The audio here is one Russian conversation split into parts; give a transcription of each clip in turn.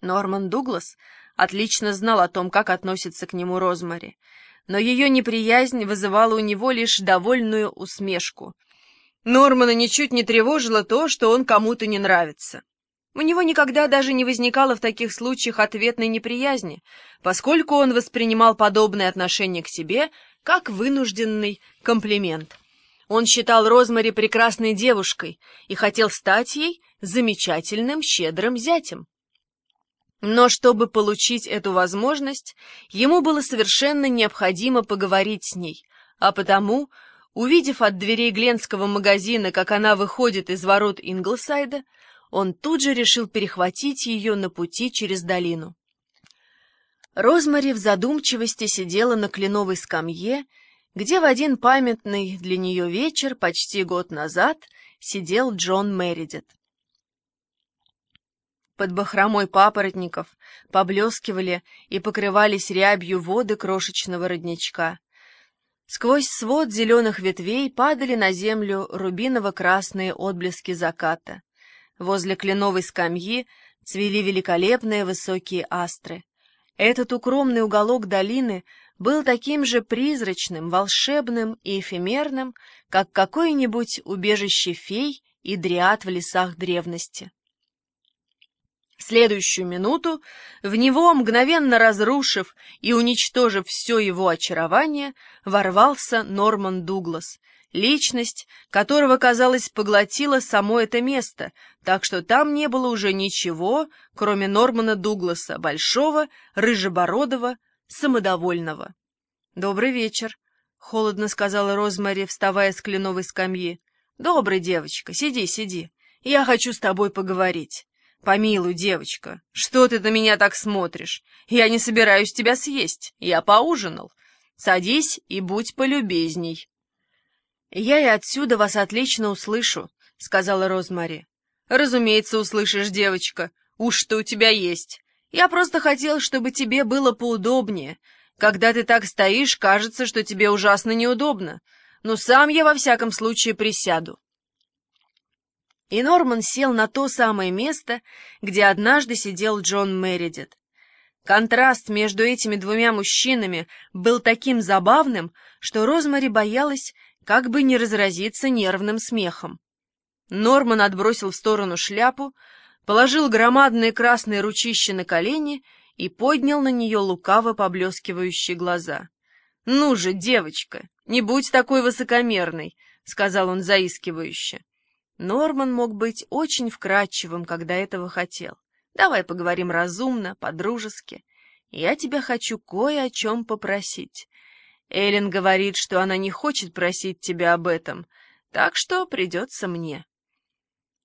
Норман Дуглас отлично знал о том, как относится к нему Розмари, но ее неприязнь вызывала у него лишь довольную усмешку. Нормана ничуть не тревожило то, что он кому-то не нравится. У него никогда даже не возникало в таких случаях ответной неприязни, поскольку он воспринимал подобное отношение к себе как вынужденный комплимент. Он считал Розмари прекрасной девушкой и хотел стать ей замечательным, щедрым зятем. Но чтобы получить эту возможность, ему было совершенно необходимо поговорить с ней, а потому, увидев от дверей Гленского магазина, как она выходит из ворот Инглсайда, он тут же решил перехватить ее на пути через долину. Розмари в задумчивости сидела на кленовой скамье, где в один памятный для нее вечер почти год назад сидел Джон Мередит. Под бахромой папоротников поблескивали и покрывались рябью воды крошечного родничка. Сквозь свод зеленых ветвей падали на землю рубиново-красные отблески заката. Возле кленовой скамьи цвели великолепные высокие астры. Этот укромный уголок долины был таким же призрачным, волшебным и эфемерным, как какое-нибудь убежище фей и дриад в лесах древности. В следующую минуту в него, мгновенно разрушив и уничтожив все его очарование, ворвался Норман Дуглас, личность, которого, казалось, поглотила само это место, так что там не было уже ничего, кроме Нормана Дугласа, большого, рыжебородого, самодовольного. «Добрый вечер», — холодно сказала Розмари, вставая с кленовой скамьи. «Добрый, девочка, сиди, сиди. Я хочу с тобой поговорить». «Помилуй, девочка, что ты на меня так смотришь? Я не собираюсь тебя съесть, я поужинал. Садись и будь полюбезней». «Я и отсюда вас отлично услышу», — сказала Розмари. «Разумеется, услышишь, девочка. Уж что у тебя есть. Я просто хотел, чтобы тебе было поудобнее. Когда ты так стоишь, кажется, что тебе ужасно неудобно. Но сам я во всяком случае присяду». И Норман сел на то самое место, где однажды сидел Джон Мередит. Контраст между этими двумя мужчинами был таким забавным, что Розмари боялась, как бы не разразиться нервным смехом. Норман отбросил в сторону шляпу, положил громадные красные ручища на колени и поднял на нее лукаво поблескивающие глаза. — Ну же, девочка, не будь такой высокомерной, — сказал он заискивающе. Норман мог быть очень вкрадчивым, когда этого хотел. Давай поговорим разумно, по-дружески. Я тебя хочу кое о чем попросить. Эллен говорит, что она не хочет просить тебя об этом, так что придется мне.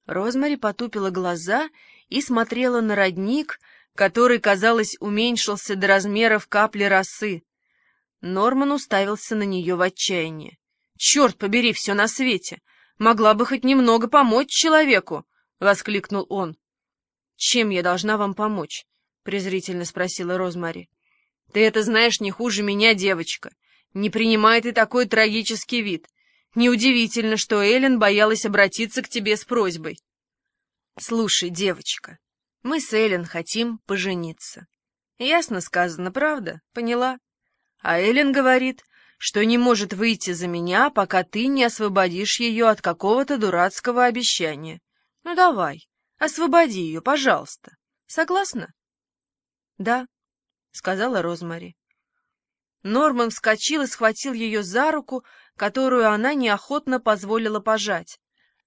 Розмари потупила глаза и смотрела на родник, который, казалось, уменьшился до размеров капли росы. Норман уставился на нее в отчаянии. «Черт побери, все на свете! Могла бы хоть немного помочь человеку!» — воскликнул он. «Чем я должна вам помочь?» — презрительно спросила Розмари. «Ты это знаешь не хуже меня, девочка. Не принимай ты такой трагический вид. Неудивительно, что Эллен боялась обратиться к тебе с просьбой». «Слушай, девочка, мы с Эллен хотим пожениться. Ясно сказано, правда? Поняла? А Эллен говорит, что не может выйти за меня, пока ты не освободишь ее от какого-то дурацкого обещания. Ну давай, освободи ее, пожалуйста. Согласна? — Да, — сказала Розмари. Норман вскочил и схватил ее за руку, которую она неохотно позволила пожать.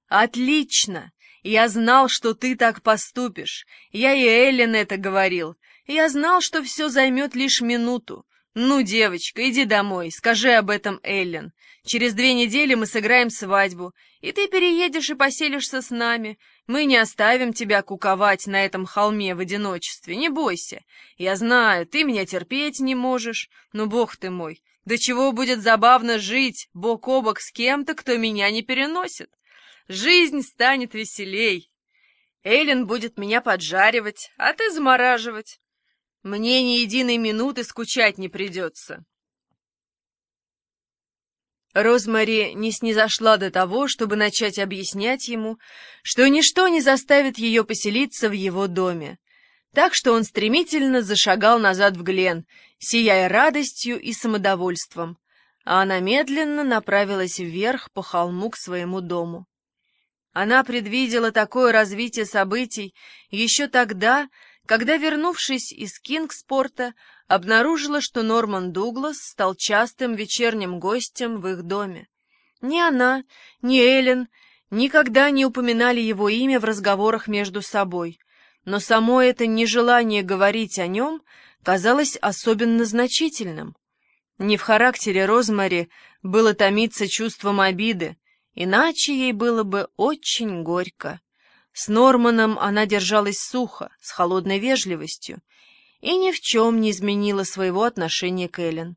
«Отлично! Я знал, что ты так поступишь. Я и Эллен это говорил. Я знал, что все займет лишь минуту. «Ну, девочка, иди домой, скажи об этом Эллен. Через две недели мы сыграем свадьбу, и ты переедешь и поселишься с нами. Мы не оставим тебя куковать на этом холме в одиночестве, не бойся. Я знаю, ты меня терпеть не можешь, но, бог ты мой, до чего будет забавно жить бок о бок с кем-то, кто меня не переносит. Жизнь станет веселей. Эллен будет меня поджаривать, а ты замораживать. Мне ни единой минуты скучать не придется. Розмари не снизошла до того, чтобы начать объяснять ему, что ничто не заставит ее поселиться в его доме. так что он стремительно зашагал назад в Глен, сияя радостью и самодовольством, а она медленно направилась вверх по холму к своему дому. Она предвидела такое развитие событий еще тогда, когда, вернувшись из Кингспорта, обнаружила, что Норман Дуглас стал частым вечерним гостем в их доме. Ни она, ни Эллен никогда не упоминали его имя в разговорах между собой, но само это нежелание говорить о нем казалось особенно значительным. Не в характере Розмари было томиться чувством обиды, иначе ей было бы очень горько. С Норманом она держалась сухо, с холодной вежливостью, и ни в чем не изменила своего отношения к Эллен.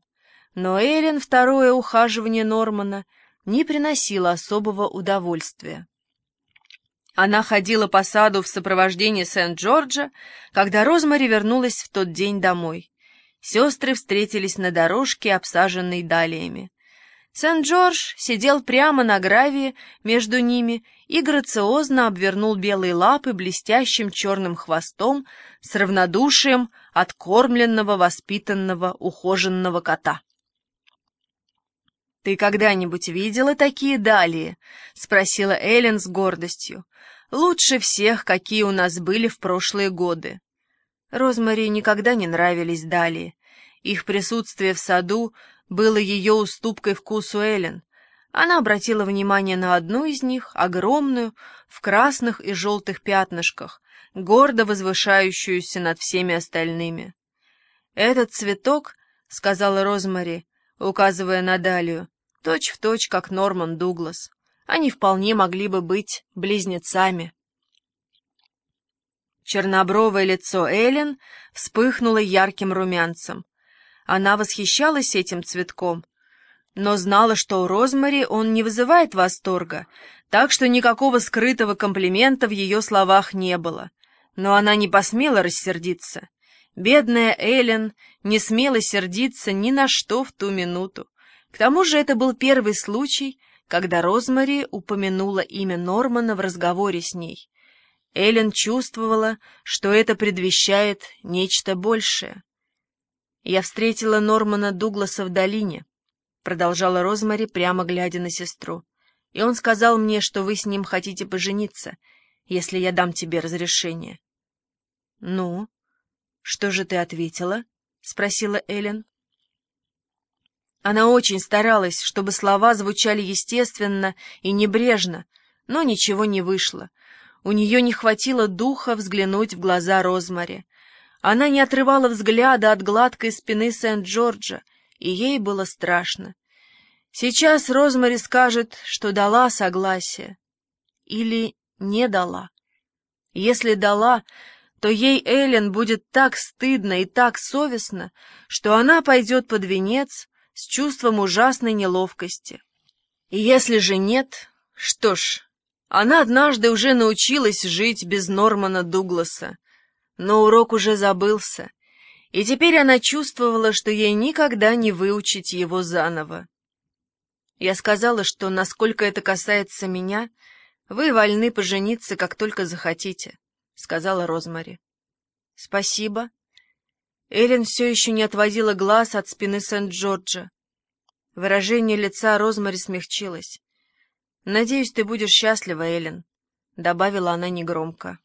Но Эллен второе ухаживание Нормана не приносило особого удовольствия. Она ходила по саду в сопровождении Сент-Джорджа, когда Розмари вернулась в тот день домой. Сестры встретились на дорожке, обсаженной далиями. Сент-Джордж сидел прямо на гравии между ними и грациозно обвернул белые лапы блестящим черным хвостом с равнодушием откормленного, воспитанного, ухоженного кота. «Ты когда-нибудь видела такие далии?» — спросила Эллен с гордостью. «Лучше всех, какие у нас были в прошлые годы». Розмари никогда не нравились далии. Их присутствие в саду было ее уступкой вкусу Эллен. Она обратила внимание на одну из них, огромную, в красных и желтых пятнышках, гордо возвышающуюся над всеми остальными. «Этот цветок», — сказала Розмари, указывая на Далию, точь-в-точь, точь, как Норман Дуглас. Они вполне могли бы быть близнецами. Чернобровое лицо Эллен вспыхнуло ярким румянцем. Она восхищалась этим цветком, но знала, что у Розмари он не вызывает восторга, так что никакого скрытого комплимента в ее словах не было. Но она не посмела рассердиться. Бедная Эллен не смела сердиться ни на что в ту минуту. К тому же это был первый случай, когда Розмари упомянула имя Нормана в разговоре с ней. Эллен чувствовала, что это предвещает нечто большее. «Я встретила Нормана Дугласа в долине», — продолжала Розмари, прямо глядя на сестру. «И он сказал мне, что вы с ним хотите пожениться, если я дам тебе разрешение». «Ну, что же ты ответила?» — спросила Эллен. Она очень старалась, чтобы слова звучали естественно и небрежно, но ничего не вышло. У нее не хватило духа взглянуть в глаза Розмари. Она не отрывала взгляда от гладкой спины Сент-Джорджа, и ей было страшно. Сейчас Розмари скажет, что дала согласие. Или не дала. Если дала, то ей Эллен будет так стыдно и так совестно, что она пойдет под венец с чувством ужасной неловкости. И если же нет, что ж, она однажды уже научилась жить без Нормана Дугласа, но урок уже забылся, и теперь она чувствовала, что ей никогда не выучить его заново. Я сказала, что, насколько это касается меня, вы вольны пожениться, как только захотите, — сказала Розмари. — Спасибо. Эллен все еще не отводила глаз от спины Сент-Джорджа. Выражение лица Розмари смягчилось. — Надеюсь, ты будешь счастлива, Эллен, — добавила она негромко.